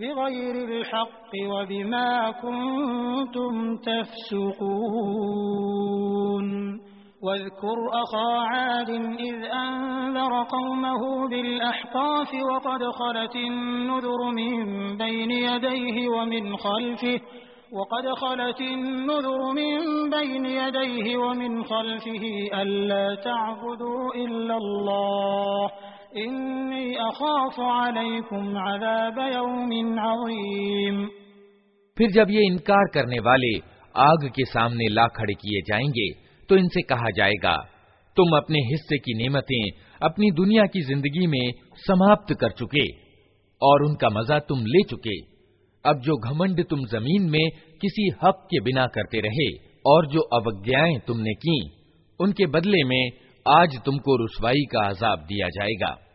بغير الحق وبما كنتم تفسقون. واذكر أخا عاد إذ أنذر قومه بالأحقاف وقد خلت النذر من بين يديه ومن خلفه وقد خلت النذر من بين يديه ومن خلفه ألا تعبدوا إلا الله. फिर जब ये इनकार करने वाले आग के सामने ला खड़े किए जाएँगे तो इनसे कहा जाएगा, तुम अपने हिस्से की नेमतें अपनी दुनिया की ज़िंदगी में समाप्त कर चुके, और उनका मज़ा तुम ले चुके। अब जो घमंड तुम ज़मीन में किसी हक के बिना करते रहे, और जो अवज्ञाएँ तुमने की, उनके बदले में आज तुमको रुसवाई का आजाब दिया जाएगा।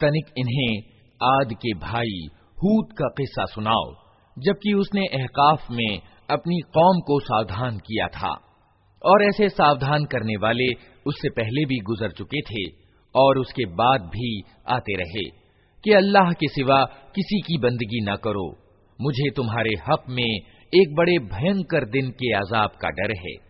तनिक इन्हें आद के भाई हूत का किस्सा सुनाओ, जबकि उसने अहकाफ में अपनी कौम को सावधान किया था। और ऐसे सावधान करने वाले उससे पहले भी गुजर चुके थे, और उसके बाद भी आते रहे, कि अल्लाह के सिवा किसी की बंदगी न करो। मुझे तुम्हारे हक में एक बड़े भयंकर दिन के आजाब का डर है।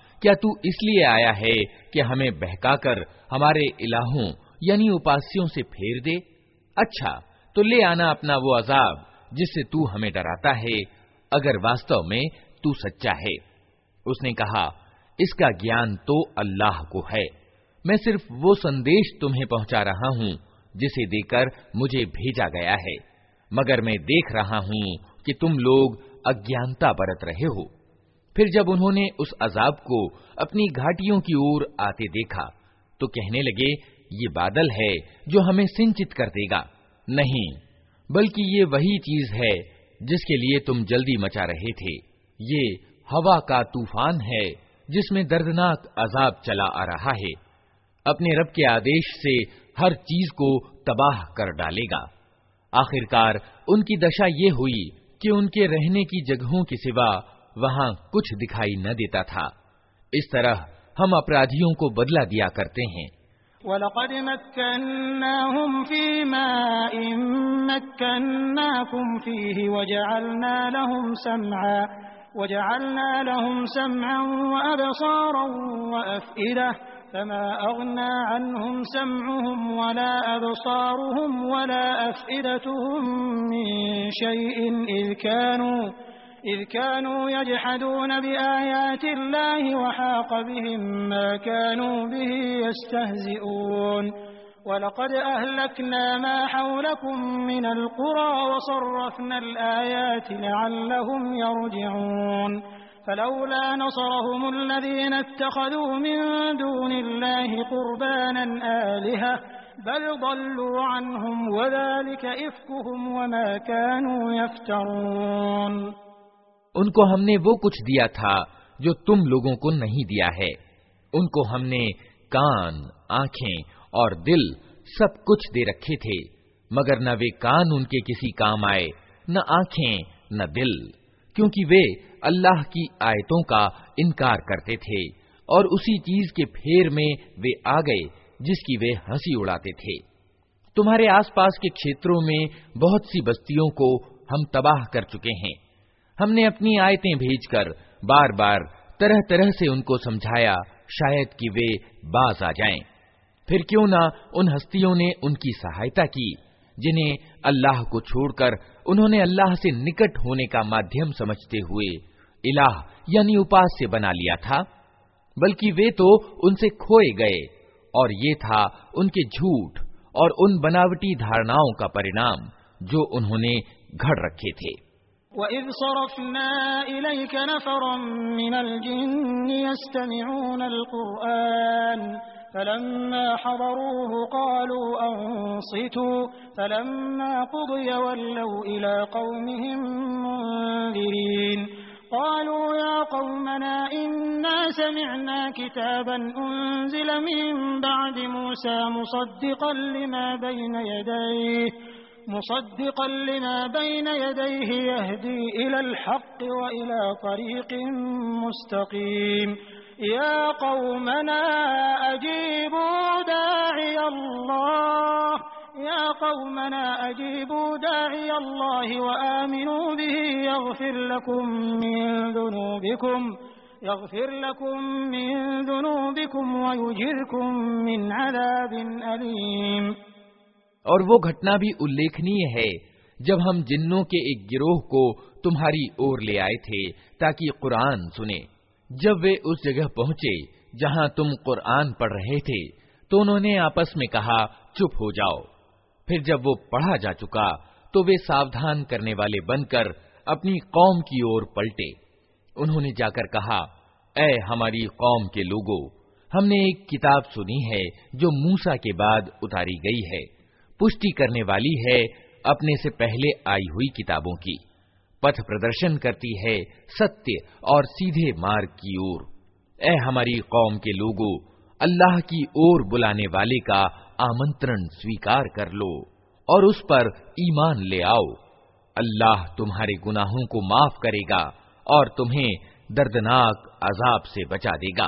क्या तू इसलिए आया है कि हमें बहकाकर हमारे इलाहों, यानी उपास्यों से फेर दे? अच्छा तो ले आना अपना वो अजाब, जिससे तू हमें डराता है, अगर वास्तव में तू सच्चा है। उसने कहा, इसका ज्ञान तो अल्लाह को है। मैं सिर्फ़ वो संदेश तुम्हें पहुँचा रहा हूँ, जिसे देकर मुझे भेजा गया है। मगर मैं देख रहा हूँ कि तुम लोग अज्ञानता बरत रहे हो। फिर जब उन्होंने उस अजाब को अपनी घाटियों की ओर आते देखा तो कहने लगे, ये बादल है जो हमें सिंचित कर देगा। नहीं, बल्कि ये वही चीज़ है जिसके लिए तुम जल्दी मचा रहे थे। ये हवा का तूफ़ान है जिसमें दर्दनाक अजाब चला आ रहा है। अपने रब के आदेश से हर चीज़ को तबाह कर डालेगा। आखिरकार उनकी दशा ये हुई कि उनके रहने की जगहों के सिवा वहां कुछ दिखाई न देता था इस तरह हम अपराधियों को बदला दिया करते हैं ولقد مكناهم في ماء مكناكم فيه وجعلنا لهم سمعا وجعلنا لهم سمعا وأبصارا وأفئدة فما أغنى عنهم سمعهم ولا أبصارهم ولا أفئدتهم من شيء إذ كانوا إذ كانوا يجحدون بآيات الله وحاق بهم ما كانوا به يستهزئون. ولقد أهلكنا ما حولكم من القرى وصرفنا الآيات لعلهم يرجعون. فلولا نصرهم الذين اتخذوا من دون الله قربانا آلهة بل ضلوا عنهم وذلك إفكهم وما كانوا يفترون. उनको हमने वो कुछ दिया था, जो तुम लोगों को नहीं दिया है। उनको हमने कान, आँखें और दिल सब कुछ दे रखे थे, मगर न वे कान उनके किसी काम आए, न आँखें, न दिल, क्योंकि वे अल्लाह की आयतों का इनकार करते थे, और उसी चीज़ के फेर में वे आ गए, जिसकी वे हँसी उड़ाते थे। तुम्हारे आसपास के क्षेत्रों में बहुत सी बस्तियों को हम तबाह कर चुके हैं। हमने अपनी आयतें भेजकर बार बार तरह तरह से उनको समझाया, शायद कि वे बाज आ जाएँ। फिर क्यों ना उन हस्तियों ने उनकी सहायता की, जिन्हें अल्लाह को छोड़कर उन्होंने अल्लाह से निकट होने का माध्यम समझते हुए इलाह यानी उपास्य बना लिया था बल्कि वे तो उनसे खोए गए, और ये था उनके झूठ और उन बनावटी धारणाओं का परिणाम जो उन्होंने घड़ रखे थे فلما حضروه قالوا أنصتوا فلما قضي ولوا إلى قومهم منذرين قالوا يا قومنا إنا سمعنا كتابا أنزل من بعد موسى مصدقا لما بين يديه مصدقا لما بين يديه يهدي إلى الحق وإلى طريق مستقيم. يا قومنا أجيبوا داعي الله. يا قومنا أجيبوا داعي الله وآمنوا به يغفر لكم من ذنوبكم. يغفر لكم من ذنوبكم ويجركم من عذاب أليم. और वो घटना भी उल्लेखनीय है। जब हम जिन्नों के एक गिरोह को तुम्हारी ओर ले आए थे, ताकि कुरान सुने। जब वे उस जगह पहुँचे, जहाँ तुम कुरान पढ़ रहे थे तो उन्होंने आपस में कहा, चुप हो जाओ। फिर जब वो पढ़ा जा चुका तो वे सावधान करने वाले बनकर अपनी कौम की ओर पलटे। उन्होंने जाकर कहा, ऐ हमारी कौम के लोगों, हमने एक किताब सुनी है, जो मूसा के बाद उतारी गई है। पुष्टि करने वाली है, अपने से पहले आई हुई किताबों की। पथ प्रदर्शन करती है सत्य और सीधे मार्ग की ओर। ए हमारी कौम के लोगों, अल्लाह की ओर बुलाने वाले का आमंत्रण स्वीकार कर लो और उस पर ईमान ले आओ। अल्लाह तुम्हारे गुनाहों को माफ़ करेगा और तुम्हें दर्दनाक अजाब से बचा देगा।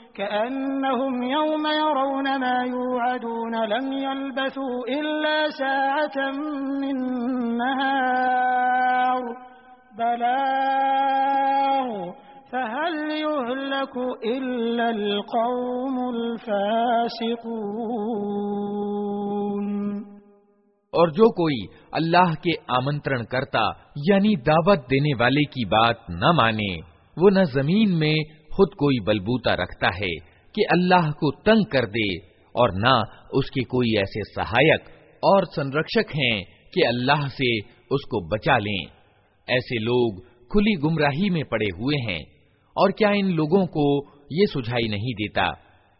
كأنهم يوم يرون ما يوعدون لم يلبثوا إلا ساعة من نهار بلاغ فهل يهلك إلا القوم الفاسقون और जो कोई अल्लाह के आमंत्रण करता यानी दावत देने वाले की बात न माने वो न जमीन में खुद कोई बलबूता रखता है कि अल्लाह को तंग कर दे और न उसके कोई ऐसे सहायक और संरक्षक हैं कि अल्लाह से उसको बचा लें। ऐसे लोग खुली गुमराही में पड़े हुए हैं और क्या इन लोगों को ये सुझाई नहीं देता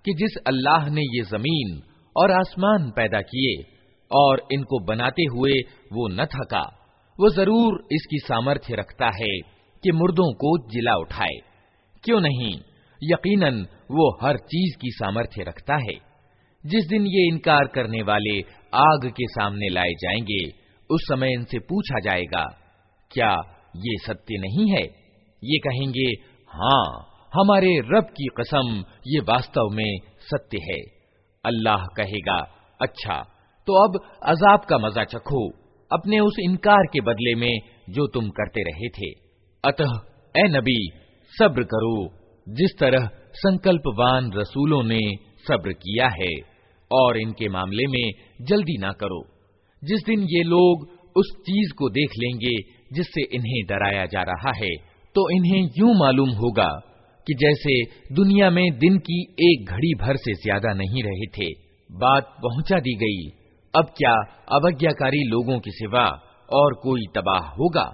कि जिस अल्लाह ने ये ज़मीन और आसमान पैदा किए और इनको बनाते हुए वो न थका, वो ज़रूर इसकी सामर्थ्य रखता है कि मुर्दों को जिला उठाए। क्यों नहीं? यकीनन, वो हर चीज़ की सामर्थ्य रखता है। जिस दिन ये इनकार करने वाले आग के सामने लाए जाएँगे, उस समय इनसे पूछा जाएगा, क्या ये सत्य नहीं है? ये कहेंगे हाँ हमारे रब की कसम, ये वास्तव में सत्य है। अल्लाह कहेगा अच्छा तो अब अजाब का मज़ा चखो। अपने उस इनकार के बदले में जो तुम करते रहे थे। अतः, ए नबी सब्र करो, जिस तरह संकल्पवान रसूलों ने सब्र किया है, और इनके मामले में जल्दी ना करो। जिस दिन ये लोग उस चीज़ को देख लेंगे जिससे इन्हें डराया जा रहा है तो इन्हें यूँ मालूम होगा कि जैसे दुनिया में दिन की एक घड़ी भर से ज़्यादा नहीं रहे थे। बात पहुँचा दी गई। अब क्या अवज्ञाकारी लोगों के सिवा और कोई तबाह होगा?